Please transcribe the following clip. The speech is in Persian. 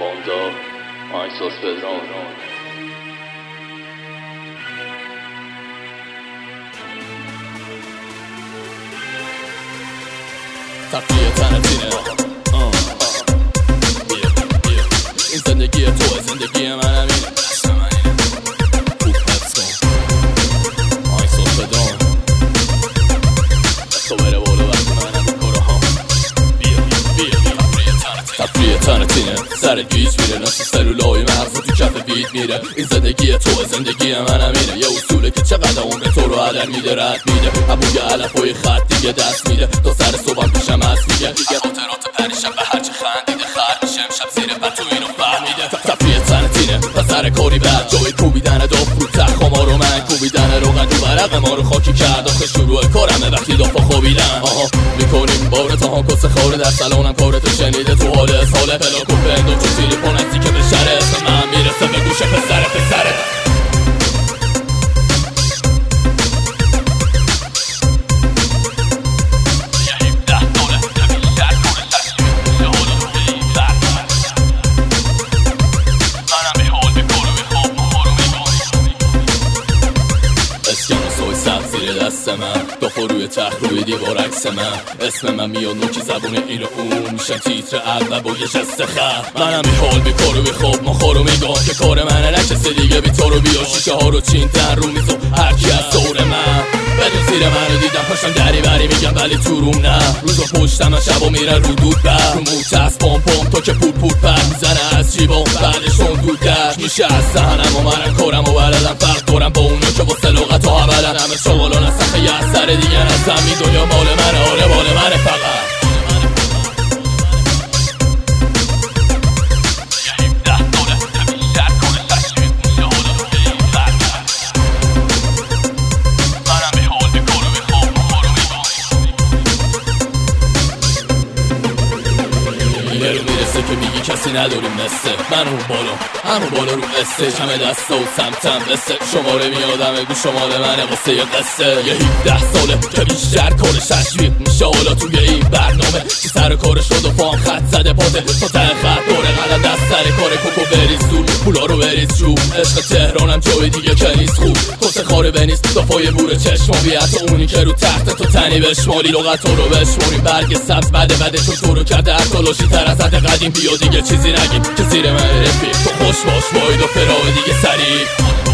باندا آیسوس پدرام تفریه تنتینه این زندگی توه زندگی من همینه خوب تنتینه. سر گیج میره نصف سلولای مغز تو کف بید میره. این زندگی تو زندگی من همینه یه اصوله که چقدر عمر تو رو عدر میده رد میده. ابوی علفای خط دیگه دست میده. تا سر صبحم پیشم هست میگه. دیگه خاطرات پریشم به هرچی خندیده. خر میشه امشب زیر پتو اینو فهمیده. تفریه تنتینه. و سر کاری بعد جای کوبیدن داف رو تخما رو من کوبیدن روغن تو برق ما رو خاکی کرد. آخه شروع کارمه وقتی دافا خوابیدن. آها می‌کنیم بار تا ها کس خاره در سالانم کارتو شنیده تو حال سال پلا کوپندو تو تیلیفون که به شره اسم من می‌رسه به زیر دست من. دافا روی تخت روی دیوار عکس من. اسم من میاد نوکی زبون این و اون. میشن تیتر اول با یه جست خط منم بی حال بی کار و بی خواب ما خورو میگم که کار منه نکسی دیگه. بی تو رو بیا شیشه ها رو چین تن رو میزو هرکی از دور من. بدون زیر من رو دیدم. پاشم دری بری میگم ولی تو روم نه. روزا پشتم من شبا میره رو دود بر. رو از پام پام تا که پول پول پر می‌زنه. از جیبام بعدشون دود در میشه. از سهنم و منم کارم و دیگه نستم این دنیا رو می‌رسه که میگی کسی نداریم مثل. من اون بالا همون بالا رو قصه. همه دست و سمتم قصه. شماره میادم بگو شماره منه واسه یه قصه. یه 17 ساله که بیشتر کارش تشویق میشه. حالا توی این برنامه که سر کار شد و فام خط زده پاته. تا ته خط داره سر کار کوکو بریز دور پولا رو بریز جو عشق تهرانم جای دیگه که نیست خوب. کس خاره بنیست دافای بور چشما بی حتی اونی که رو تخت تو تنی بشمالی لغت رو بشماری. برگ سبز بده بده تو تو رو کرده حتی لاشی تر از قدیم. بیا دیگه چیزی نگیم که زیر من رفیق تو خوش باش باید و فرای دیگه سریع.